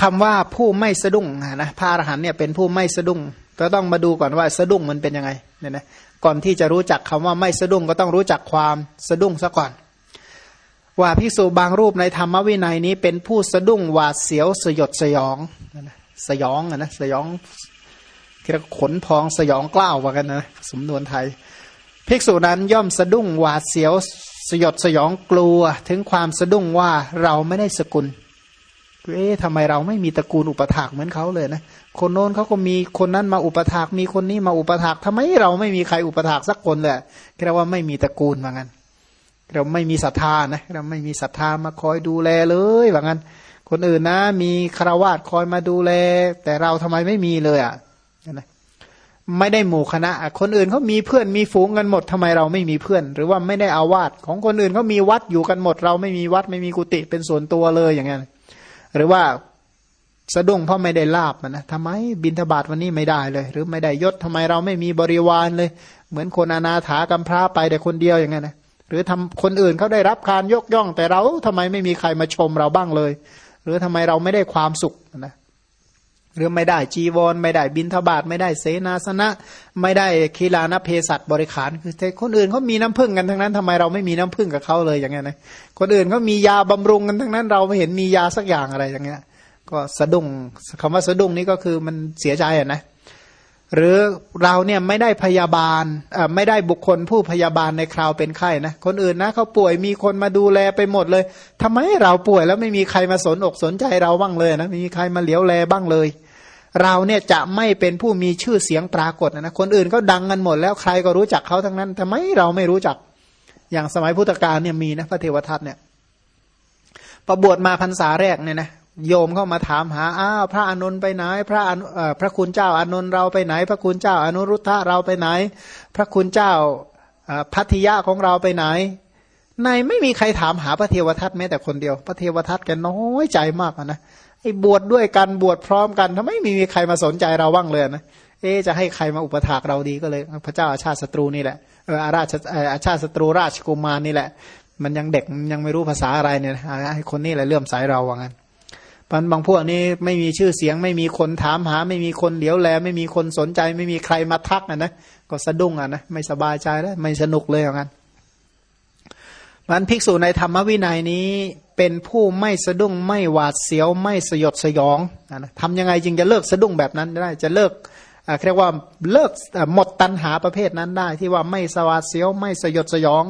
คำว่าผู้ไม่สะดุ้งนะพระอรหันเนี่ยเป็นผู้ไม่สะดุ้งก็ต้องมาดูก่อนว่าสะดุ้งมันเป็นยังไงเนี่ยนะก่อนที่จะรู้จักคำว่าไม่สะดุ้งก็ต้องรู้จักความสะดุ้งซะก่อน ว่าพิสูบางรูปในธรรมวินัยนี้เป็นผู้สะดุ้งหวาดเสียวสยดสยองสยองนะสยองเรียกขนพองสยองกล้าวว่ากันนะสมนวนไทย ภิกษุนั้นย่อมสะดุ้งหวาดเสียวสยดสยองกลัว ถึงความสะดุ้งว่าเราไม่ได้สกุล เอ๊ะทำไมเราไม่มีตระกูลอุปถากเหมือนเขาเลยนะ คนโน้นเขาก็มีคนนั้นมาอุปถาก มีคนนี้มาอุปถากทำไมเราไม่มีใครอุปถากสักคนเลยเรียกว่าไม่มีตระกูลว่างั้น เราไม่มีศรัทธานะ เราไม่มีศรัทธามาคอยดูแลเลยว่างั้น คนอื่นนะ มีคารวาสคอยมาดูแล แต่เราทำไมไม่มีเลยอะนะไม่ได้หมู่คณะ คนอื่นเขามีเพื่อนมีฝูงกันหมดทำไมเราไม่มีเพื่อน หรือว่าไม่ได้อาวาสของคนอื่นเขามีวัดอยู่กันหมด เราไม่มีวัดไม่มีกุฏิเป็นส่วนตัวเลยอย่างเงี้ย หรือว่าสะดุ้งเพราะไม่ได้ลาบนะทำไมบินทบาทวันนี้ไม่ได้เลย หรือไม่ได้ยศทำไมเราไม่มีบริวารเลย เหมือนคนอนาถากำพร้าไปแต่คนเดียวอย่างเงี้ยนะหรือทำคนอื่นเขาได้รับการยกย่อง แต่เราทำไมไม่มีใครมาชมเราบ้างเลย หรือทำไมเราไม่ได้ความสุขนะ หรือไม่ได้จีวร ไม่ได้บินทบาทไม่ได้เสนาสนะ ไม่ได้คีลานเพศัตบริขารคือแต่คนอื่นเขามีน้ำพึ่งกันทั้งนั้นทำไมเราไม่มีน้ำพึ่งกับเขาเลยอย่างเงี้ยนะคนอื่นเขามียาบำรุงกันทั้งนั้น เราไม่เห็นมียาสักอย่างอะไรอย่างเงี้ย ก็สะดุ้งคำว่าสะดุ้งนี้ก็คือมันเสียใจอะนะหรือเราเนี่ยไม่ได้พยาบาลไม่ได้บุคคลผู้พยาบาลในคราวเป็นไข้นะคนอื่นนะเขาป่วยมีคนมาดูแลไปหมดเลยทำไมเราป่วยแล้วไม่มีใครมาสนอกสนใจเราบ้างเลยนะไม่มีใครมาเหลียวแลบ้างเลย เราเนี่ยจะไม่เป็นผู้มีชื่อเสียงปรากฏนะคนอื่นก็ดังกันหมดแล้วใครก็รู้จักเขาทั้งนั้นทำไมเราไม่รู้จักอย่างสมัยพุทธกาลเนี่ยมีนะพระเทวทัตเนี่ยประบวชมาพรรษาแรกเนี่ยนะโยมเข้ามาถามหาอ้าวพระอนุนไปไหน พระพระคุณเจ้าอนุนเราไปไหน พระคุณเจ้าอนุรุทธะเราไปไหน พระคุณเจ้าพัทยาของเราไปไหนในไม่มีใครถามหาพระเทวทัตแม้แต่คนเดียว พระเทวทัตแกน้อยใจมากนะ อ้บวชดด้วยกันบวชพร้อมกันทำไมไม่มีใครมาสนใจเราบ้างเลยนะเอ๊จะให้ใครมาอุปถากเราดีก็เลย พระเจ้าอาชาติศัตรูนี่แหละเอออาราชอาชาติศัตรูราชกุมารนี่แหละ มันยังเด็กยังไม่รู้ภาษาอะไรเนี่ยให้คนนี้แหละเลื่อมสายเราว่างั้นปันบางพวกนี้ไม่มีชื่อเสียง ไม่มีคนถามหา ไม่มีคนเหลียวแล ไม่มีคนสนใจ ไม่มีใครมาทักนะนะก็สะดุ้งอะนะไม่สบายใจแล้วไม่สนุกเลยว่างั้น มันภิกษุในธรรมวินัยนี้เป็นผู้ไม่สะดุ้งไม่หวาดเสียวไม่สยดสยองนะทำยังไงจึงจะเลิกสะดุ้งแบบนั้นได้จะเลิก เรียกว่าเลิกหมดตัณหาประเภทนั้นได้ ที่ว่าไม่สวาดเสียวไม่สยดสยอง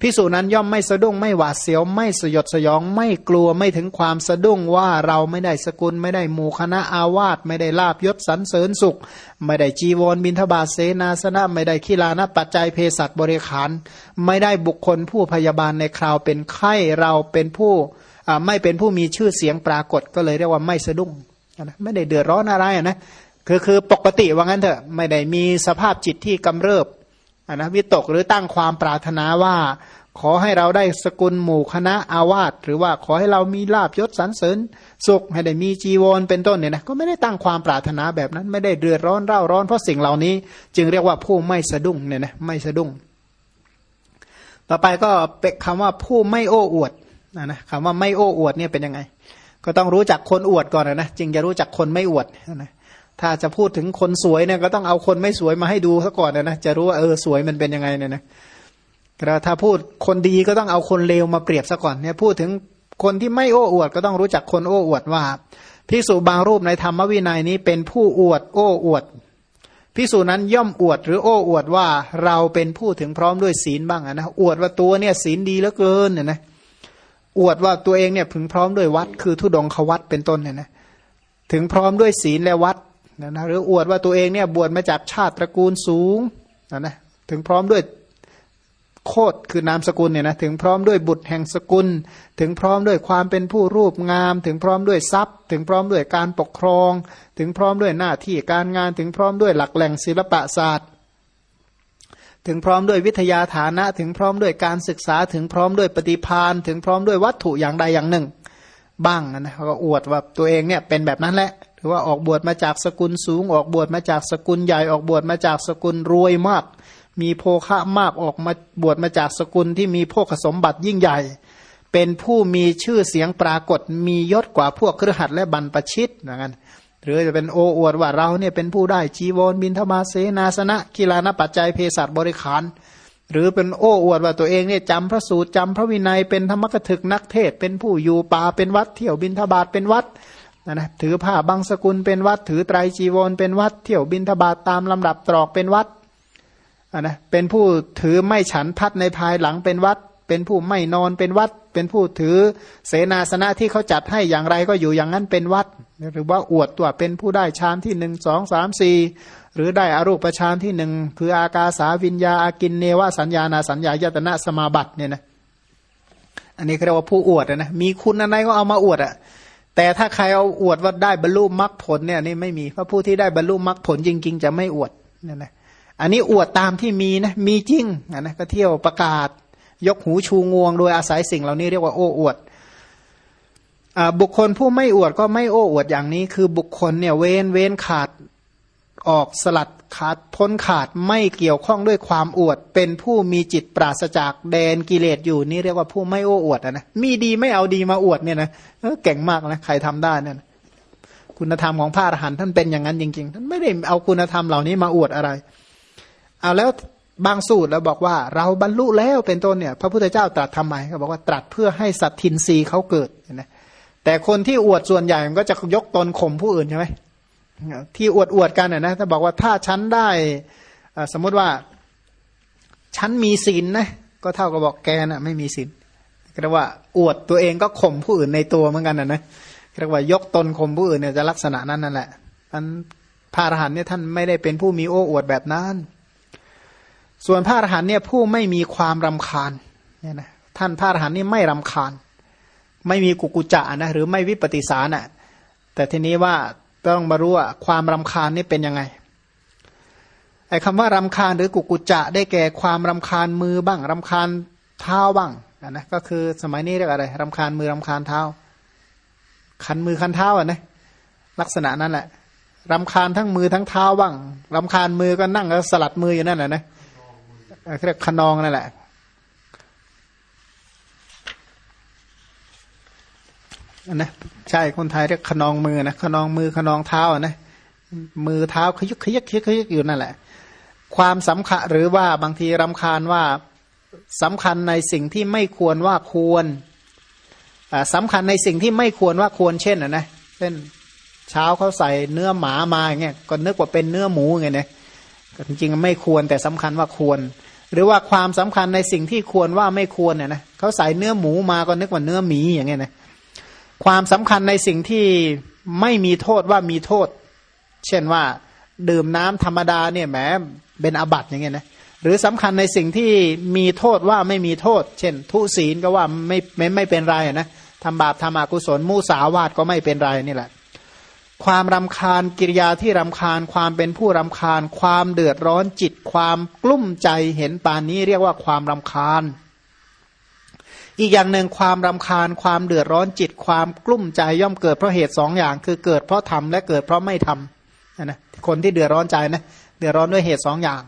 พิสูจนั้นย่อมไม่สะดุ้งไม่หวาดเสียว ไม่สยดสยอง ไม่กลัวไม่ถึงความสะดุ้งว่าเราไม่ได้สกุล ไม่ได้หมู่คณะอาวาสไม่ได้ลาบยศสรรเสริญสุข ไม่ได้จีวรบินทบาทเสนาสนะไม่ได้ขีลานะปัจจัยเพศัตบริขาร ไม่ได้บุคคลผู้พยาบาลในคราวเป็นไข้เราเป็นผู้ไม่เป็นผู้มีชื่อเสียงปรากฏก็เลยเรียกว่าไม่สะดุ้งนะไม่ได้เดือดร้อนอะไรนะ คือคือปกติว่างั้นเถอะไม่ได้มีสภาพจิตที่กำเริบนะวิตกหรือตั้งความปรารถนาว่า ขอให้เราได้สกุลหมู่คณะอาวาสหรือว่าขอให้เรามีลาบยศสรรเสริญสุขให้ได้มีจีวรเป็นต้นเนี่ยนะก็ไม่ได้ตั้งความปรารถนาแบบนั้น ไม่ได้เดือดร้อนเร่าร้อนเพราะสิ่งเหล่านี้ จึงเรียกว่าผู้ไม่สะดุ้งเนี่ยนะไม่สะดุ้ง ต่อไปก็เป็นคำว่าผู้ไม่โอ้อวดนะนะคำว่าไม่โอ้อวดเนี่ยเป็นยังไง ก็ต้องรู้จักคนอวดก่อนนะจึงจะรู้จักคนไม่อวดนะ ถ้าจะพูดถึงคนสวยเนี่ยก็ต้องเอาคนไม่สวยมาให้ดูซะก่อนนะจะรู้ว่าเออสวยมันเป็นยังไงเนี่ยนะแต่ถ้าพูดคนดีก็ต้องเอาคนเลวมาเปรียบซะก่อนเนี่ยพูดถึงคนที่ไม่โอ้อวดก็ต้องรู้จักคนโอ้อวดว่าภิกษุบางรูปในธรรมวินัยนี้เป็นผู้อวด โอ้อวดภิกษุนั้นย่อมอวดหรือโอ้อวดว่าเราเป็นผู้ถึงพร้อมด้วยศีลบ้างนะอวดว่าตัวเนี่ยศีลดีเหลือเกินเนี่ยนะอวดว่าตัวเองเนี่ยถึงพร้อมด้วยวัดคือทุดงควัดเป็นต้นเนี่ยนะถึงพร้อมด้วยศีลและวัด นะนะหรืออวดว่าตัวเองเนี่ยบวชมาจากชาติตระกูลสูงนะนะถึงพร้อมด้วยโคดคือนามสกุลเนี่ยนะถึงพร้อมด้วยบุตรแห่งสกุล ถึงพร้อมด้วยความเป็นผู้รูปงาม ถึงพร้อมด้วยทรัพย์ ถึงพร้อมด้วยการปกครอง ถึงพร้อมด้วยหน้าที่การงาน ถึงพร้อมด้วยหลักแหล่งศิลปศาสตร์ ถึงพร้อมด้วยวิทยาฐานะ ถึงพร้อมด้วยการศึกษา ถึงพร้อมด้วยปฏิพานถึงพร้อมด้วยวัตถุอย่างใดอย่างหนึ่ง บ้างนะเขาก็อวดว่าตัวเองเนี่ยเป็นแบบนั้นแหละ หรือว่าออกบวชมาจากสกุลสูง ออกบวชมาจากสกุลใหญ่ออกบวชมาจากสกุลรวยมาก มีโภคะมากออกมาบวชมาจากสกุลที่มีโภคสมบัติยิ่งใหญ่ เป็นผู้มีชื่อเสียงปรากฏมียศกว่าพวกเครือขัดและบรรปชิตนะกันหรือจะเป็นโอ้อวดว่าเราเนี่ยเป็นผู้ได้จีวรบินธมาเสนาสนะกีฬานปัจจัยเภสัชบริขาร หรือเป็นโอ้อวดว่าตัวเองเนี่ยจำพระสูตรจำพระวินัยเป็นธรรมกถึกนักเทศเป็นผู้อยู่ป่าเป็นวัดเที่ยวบินทบาทเป็นวัด นะนะถือผ้าบางสกุลเป็นวัด ถือไตรจีวรเป็นวัด เที่ยวบินทบาทตามลำดับตรอกเป็นวัดนะเป็นผู้ถือไม่ฉันพัดในภายหลังเป็นวัด เป็นผู้ไม่นอนเป็นวัด เป็นผู้ถือเสนาสนะที่เขาจัดให้อย่างไรก็อยู่อย่างนั้นเป็นวัด หรือว่าอวดตัวเป็นผู้ได้ฌานที่หนึ่งสองสามสี่หรือได้อรูปฌานที่หนึ่งคืออากาสาวิญญาอากินเนวสัญญาณสัญญายตนะสมาบัติเนี่ยนะอันนี้เรียกว่าผู้อวดนะมีคุณอะไรก็เอามาอวดอะ่ะ แต่ถ้าใครเอาอวดว่าได้บรรลุมรรคผลเนี่ยนี่ไม่มีเพราะผู้ที่ได้บรรลุมรรคผลจริง ๆ จะไม่อวดเนี่ยนะอันนี้อวดตามที่มีนะมีจริงนะก็เที่ยวประกาศ ยกหูชูงวง โดยอาศัยสิ่งเหล่านี้เรียกว่าโอ้อวดบุคคลผู้ไม่อวดก็ไม่โอ้อวดอย่างนี้ คือบุคคลเนี่ยเว้นเว้นขาด ออกสลัดขาดพ้นขาดไม่เกี่ยวข้องด้วยความอวด เป็นผู้มีจิตปราศจากแดนกิเลสอยู่นี่เรียกว่าผู้ไม่โอ้อวดนะมีดีไม่เอาดีมาอวดเนี่ยนะเก่งมากนะใครทำได้เนี่ยคุณธรรมของพระอรหันต์ท่านเป็นอย่างนั้นจริงๆท่านไม่ได้เอาคุณธรรมเหล่านี้มาอวดอะไร เอาแล้วบางสูตรแล้วบอกว่า เราบรรลุแล้วเป็นต้นเนี่ย พระพุทธเจ้าตรัสทำไมเขาบอกว่าตรัสเพื่อให้สัตทินรีเขาเกิดนะแต่คนที่อวดส่วนใหญ่มันก็จะยกตนข่มผู้อื่นใช่ไหม ที่อวดอวดกันนะถ้าบอกว่าถ้าฉันได้สมมติว่าฉันมีศีลนะก็เท่ากับบอกแกนะ่ะไม่มีศีลเรียกว่าอวดตัวเองก็ข่มผู้อื่นในตัวเหมือนกันนะนะเรียกว่ายกตนข่มผู้อื่นเนี่ยจะลักษณะนั้นนั่นแหละอันพระอรหันต์เนี่ยท่านไม่ได้เป็นผู้มีโอ้อวดแบบนั้น ส่วนพระอรหันต์เนี่ยผู้ไม่มีความรำคาญเนี่ยนะท่านพระอรหันต์นี่ไม่รำคาญ ไม่มีกุกุจะนะหรือไม่วิปฏิสารนะแต่ทีนี้ว่า ต้องมารู้ว่าความรำคาญนี่เป็นยังไงไอ้คำว่ารำคาญหรือกุกุจะ ได้แก่ความรำคาญมือบ้างรำคาญเท้าบ้างนะก็คือสมัยนี้เรียกอะไรรำคาญมือรำคาญเท้า คันมือคันเท้าอะนะลักษณะนั้นแหละรำคาญทั้งมือทั้งเท้าบ้างรำคาญมือก็นั่งแล้วสลัดมืออยู่นั่นแหละนะเรียกขนองนั่นแหละ นะใช่คนไทยเรียกขนองมือนะขนองมือขนองเท้านะมือเท้าขยึกขยึกขยึกขยึกอยู่นั่นแหละ ความสำคัญหรือว่าบางทีรำคาญว่าสำคัญในสิ่งที่ไม่ควรว่าควรสำคัญในสิ่งที่ไม่ควรว่าควรเช่นอะนะเช่นเช้าเขาใส่เนื้อหมามาอย่างเงี้ยก็นึกว่าเป็นเนื้อหมูไงเนี่ยจริงๆไม่ควรแต่สำคัญว่าควร หรือว่าความสำคัญในสิ่งที่ควรว่าไม่ควรเนี่ยนะเขาใส่เนื้อหมูมาก็นึกว่าเนื้อหมีอย่างเงี้ยนะ ความสำคัญในสิ่งที่ไม่มีโทษว่ามีโทษ เช่นว่าดื่มน้ำธรรมดาเนี่ยแหมเป็นอาบัติอย่างเงี้ยนะหรือสำคัญในสิ่งที่มีโทษว่าไม่มีโทษ เช่น ทุศีลก็ว่าไม่ไม่ไม่เป็นไรนะทำบาปทำอกุศลมูสาวาตก็ไม่เป็นไรนี่แหละ ความรำคาญกิริยาที่รำคาญ ความเป็นผู้รำคาญ ความเดือดร้อนจิต ความกลุ้มใจเห็นปานนี้เรียกว่าความรำคาญ อีกอย่างหนึ่งความรำคาญความเดือดร้อนจิตความกลุ้มใจย่อมเกิดเพราะเหตุสองอย่าง คือเกิดเพราะทำและเกิดเพราะไม่ทำนะคนที่เดือดร้อนใจนะเดือดร้อนด้วยเหตุสองอย่าง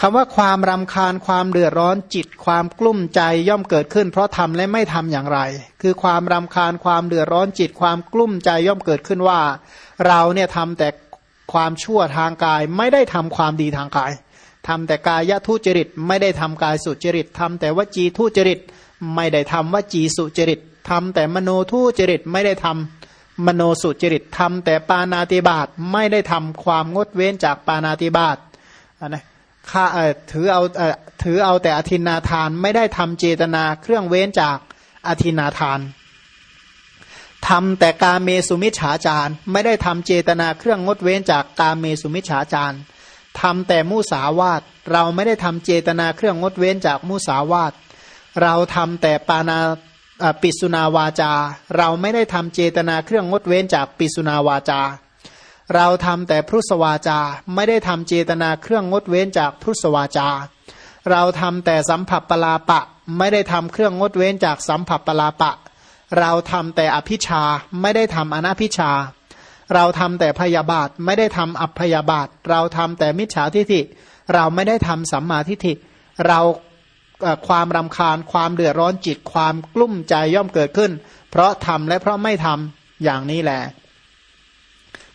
คำว่าความรำคาญความเดือดร้อนจิต ความกลุ้มใจย่อมเกิดขึ้น เพราะทำและไม่ทำอย่างไร คือความรำคาญความเดือดร้อนจิต ความกลุ้มใจย่อมเกิดขึ้นว่า เราเนี่ยทำแต่ความชั่วทางกายไม่ได้ทำความดีทางกายทำแต่กายทุจริตไม่ได้ทำกายสุจริตทำแต่วจีทุจริต ไม่ได้ทำวจีสุจริตทำแต่มโนทุจริตไม่ได้ทำมโนสุจริตทำแต่ปานาติบาตไม่ได้ทำความงดเว้นจากปานาติบาตนะข้าถือเอาถือเอาแต่อธินาทานไม่ได้ทำเจตนาเครื่องเว้นจากอธินาทานทำแต่กาเมสุมิฉาจารไม่ได้ทำเจตนาเครื่องงดเว้นจากกาเมสุมิฉาจารทำแต่มุสาวาตเราไม่ได้ทำเจตนาเครื่องงดเว้นจากมุสาวาต เราทำแต่ปานาปิสุนาวาจา เราไม่ได้ทำเจตนาเครื่องงดเว้นจากปิสุนาวาจา เราทำแต่พุทธวาจา ไม่ได้ทำเจตนาเครื่องงดเว้นจากพุทธวาจา เราทำแต่สัมผัสปลาปะ ไม่ได้ทำเครื่องงดเว้นจากสัมผัสปลาปะ เราทำแต่อภิชาไม่ได้ทำอนาภิชา เราทำแต่พยาบาทไม่ได้ทำอัพยาบาท เราทำแต่มิจฉาทิฏฐิ เราไม่ได้ทำสัมมาทิฏฐิ เรา ความรำคาญ ความเดือดร้อนจิตความกลุ้มใจย่อมเกิดขึ้น เพราะทำและเพราะไม่ทำอย่างนี้แหละ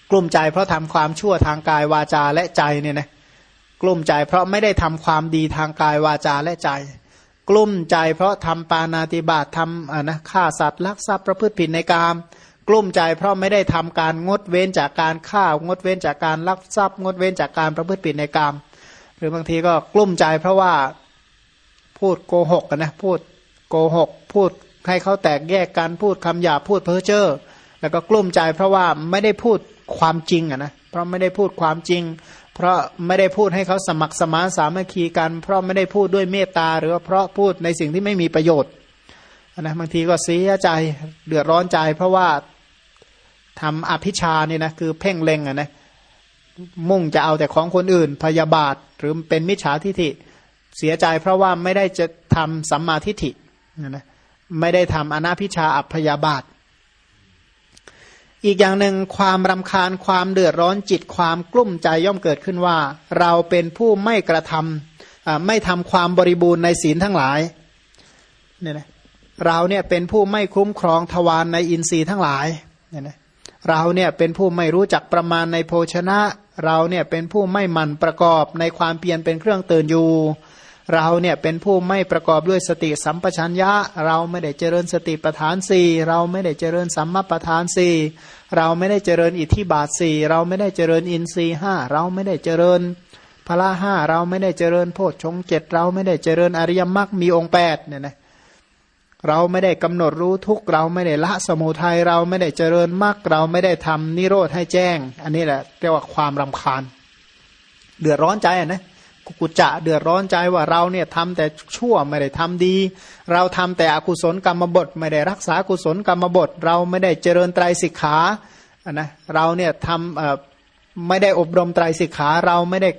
กลุ้มใจเพราะทำความชั่วทางกายวาจาและใจเนี่ยนะกลุ้มใจเพราะไม่ได้ทำความดีทางกายวาจาและใจ กลุ้มใจเพราะทำปานาติบาตทำอ่านะฆ่าสัตว์ลักทรัพย์ประพฤติผิดในกามกลุ้มใจเพราะไม่ได้ทำการงดเว้นจากการฆ่างดเว้นจากการลักทรัพย์ งดเว้นจากการประพฤติผิดในกาม หรือบางทีก็กลุ้มใจเพราะว่า พูดโกหกกันนะพูดโกหก พูดให้เขาแตกแยกกันพูดคำหยาพูดเพ้อเจ้อแล้วก็กลุ้มใจเพราะว่าไม่ได้พูดความจริงอะนะเพราะไม่ได้พูดความจริง เพราะไม่ได้พูดให้เขาสมัครสมานสามัคคีกัน เพราะไม่ได้พูดด้วยเมตตา หรือว่าเพราะพูดในสิ่งที่ไม่มีประโยชน์นะบางทีก็เสียใจเดือดร้อนใจ เพราะว่าทำอภิชาเนี่ยนะคือเพ่งเล็งอะนะมุ่งจะเอาแต่ของคนอื่นพยาบาทหรือเป็นมิจฉาทิฐิ เสียใจเพราะว่าไม่ได้จะทำสัมมาทิฏฐินะไม่ได้ทำอนาพิชาอัพยาบาท อีกอย่างหนึ่งความรำคาญความเดือดร้อนจิตความกลุ้มใจย่อมเกิดขึ้นว่า เราเป็นผู้ไม่กระทำไม่ทำความบริบูรณ์ในศีลทั้งหลายเนี่ยนะเราเนี่ยเป็นผู้ไม่คุ้มครองทวารในอินทรีย์ทั้งหลายเนี่ยนะเราเนี่ยเป็นผู้ไม่รู้จักประมาณในโภชนะ เราเนี่ยเป็นผู้ไม่หมั่นประกอบในความเพียรเป็นเครื่องเตื่นอยู่ เราเนี่ยเป็นผู้ไม่ประกอบด้วยสติสัมปชัญญะ เราไม่ได้เจริญสติปัฏฐานสี่เราไม่ได้เจริญสัมมาปัฏฐานสี่เราไม่ได้เจริญอิทธิบาทสี่เราไม่ได้เจริญอินทรีห้าเราไม่ได้เจริญพละห้าเราไม่ได้เจริญโพชฌงเจ็ดเราไม่ได้เจริญอริยมรรคมีองค์แปดเนี่ยนะเราไม่ได้กำหนดรู้ทุกเราไม่ได้ละสมุทัยเราไม่ได้เจริญมรรคเราไม่ได้ทำนิโรธให้แจ้ง อันนี้แหละเรียกว่าความรำคาญ เดือดร้อนใจอะนะ กุจะเดือดร้อนใจว่าเราเนี่ยทำแต่ชั่วไม่ได้ทำดี เราทำแต่อกุศลกรรมบทไม่ได้รักษากุศลกรรมบทเราไม่ได้เจริญไตรสิกขาะนะเราเนี่ยทำไม่ได้อบรมไตรสิกขาเราไม่ได้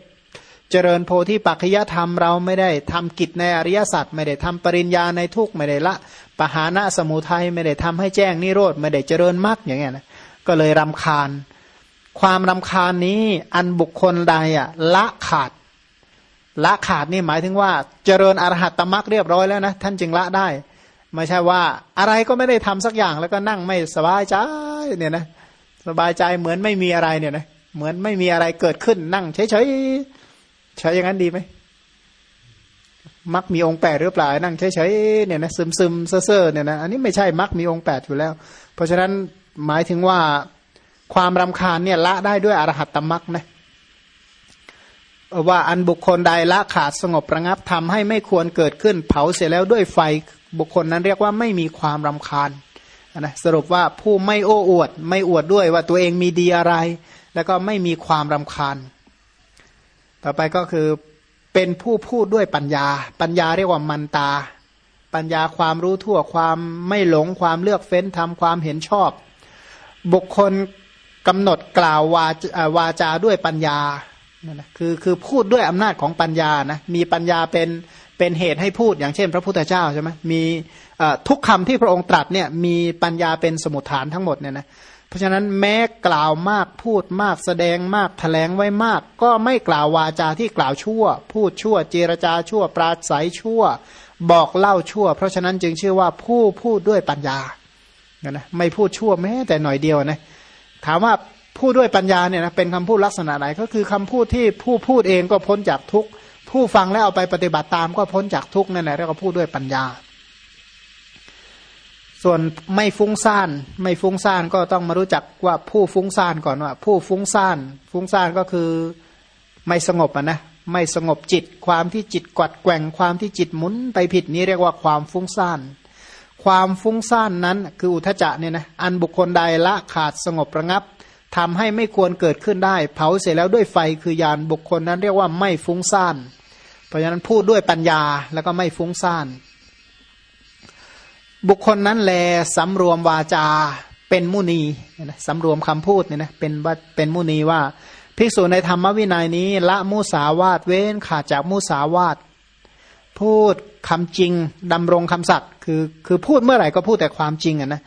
เจริญโพธิปัจจยธรรม เราไม่ได้ทำกิจในอริยสัจไม่ได้ทำปริญญาในทุกไม่ได้ละปหานะสมุทัยไม่ได้ทำให้แจ้งนิโรธไม่ได้เจริญมรรคอย่างเงี้ยนะก็เลยรำคาญ ความรำคาญนี้อันบุคคลใดอะละขาด ละขาดนี่หมายถึงว่า เจริญอรหัตตมรักเรียบร้อยแล้วนะท่านจึงละได้ ไม่ใช่ว่าอะไรก็ไม่ได้ทำสักอย่างแล้วก็นั่งไม่สบายใจเนี่ยนะสบายใจเหมือนไม่มีอะไรเนี่ยนะเหมือนไม่มีอะไรเกิดขึ้นนั่งเฉยเฉยใช้อย่างนั้นดีไหมมักมีองค์แปดหรือเปล่านั่งเฉยๆเนี่ยนะซึมซึมเซ่อเนี่ยนะอันนี้ไม่ใช่มักมีองค์แปดอยู่แล้ว เพราะฉะนั้นหมายถึงว่าความรำคาญเนี่ยละได้ด้วยอรหัตตมรักนะ ว่าอันบุคคลใดละขาดสงบระงับทำให้ไม่ควรเกิดขึ้น เผาเสร็จแล้วด้วยไฟบุคคลนั้นเรียกว่าไม่มีความรำคาญนะสรุปว่าผู้ไม่โอ้อวด ไม่อวดด้วยว่าตัวเองมีดีอะไร แล้วก็ไม่มีความรำคาญ ต่อไปก็คือเป็นผู้พูดด้วยปัญญา ปัญญาเรียกว่ามันตา ปัญญาความรู้ทั่วความไม่หลงความเลือกเฟ้นทำความเห็นชอบ บุคคลกำหนดกล่าววาวาจาด้วยปัญญา นั่นนะคือคือพูดด้วยอำนาจของปัญญานะมีปัญญาเป็นเป็นเหตุให้พูดอย่างเช่น พระพุทธเจ้าใช่ไหมมีทุกคำที่พระองค์ตรัสเนี่ยมีปัญญาเป็นสมุทฐานทั้งหมดเนี่ยนะเพราะฉะนั้นแม้กล่าวมากพูดมากแสดงมากแถลงไว้มาก ก็ไม่กล่าววาจาที่กล่าวชั่ว พูดชั่วเจรจาชั่ว ปราศัยชั่ว บอกเล่าชั่ว เพราะฉะนั้นจึงชื่อว่าผู้พูดด้วยปัญญานะไม่พูดชั่วแม้แต่หน่อยเดียวนะถามว่า พูดด้วยปัญญาเนี่ยนะเป็นคำพูดลักษณะไหนก็คือคำพูดที่ผู้พูดเองก็พ้นจากทุกข์ ผู้ฟังแล้วเอาไปปฏิบัติตามก็พ้นจากทุกข์นั่นแหละเรียกว่าพูดด้วยปัญญา ส่วนไม่ฟุ้งซ่าน ไม่ฟุ้งซ่านก็ต้องมารู้จักว่าผู้ฟุ้งซ่านก่อนว่า ผู้ฟุ้งซ่าน ฟุ้งซ่านก็คือไม่สงบอะนะไม่สงบจิต ความที่จิตกัดแกว่งความที่จิตหมุนไปผิดนี้เรียกว่าความฟุ้งซ่านความฟุ้งซ่านนั้นคืออุทจจะเนี่ยนะอันบุคคลใดละขาดสงบระงับ ทำให้ไม่ควรเกิดขึ้นได้ เผาเสร็จแล้วด้วยไฟคือยานบุคคลนั้นเรียกว่าไม่ฟุ้งซ่าน เพราะฉะนั้นพูดด้วยปัญญาแล้วก็ไม่ฟุ้งซ่าน บุคคลนั้นแลสำรวมวาจาเป็นมุนีสำรวมคำพูดเนี่ยนะเป็นเป็นมุนีว่าภิกษุในธรรมวินัยนี้ ละมุสาวาตเว้นขาดจากมุสาวาตพูดคำจริงดำรงคำสัตย์คือคือพูดเมื่อไหร่ก็พูดแต่ความจริงอะนะเ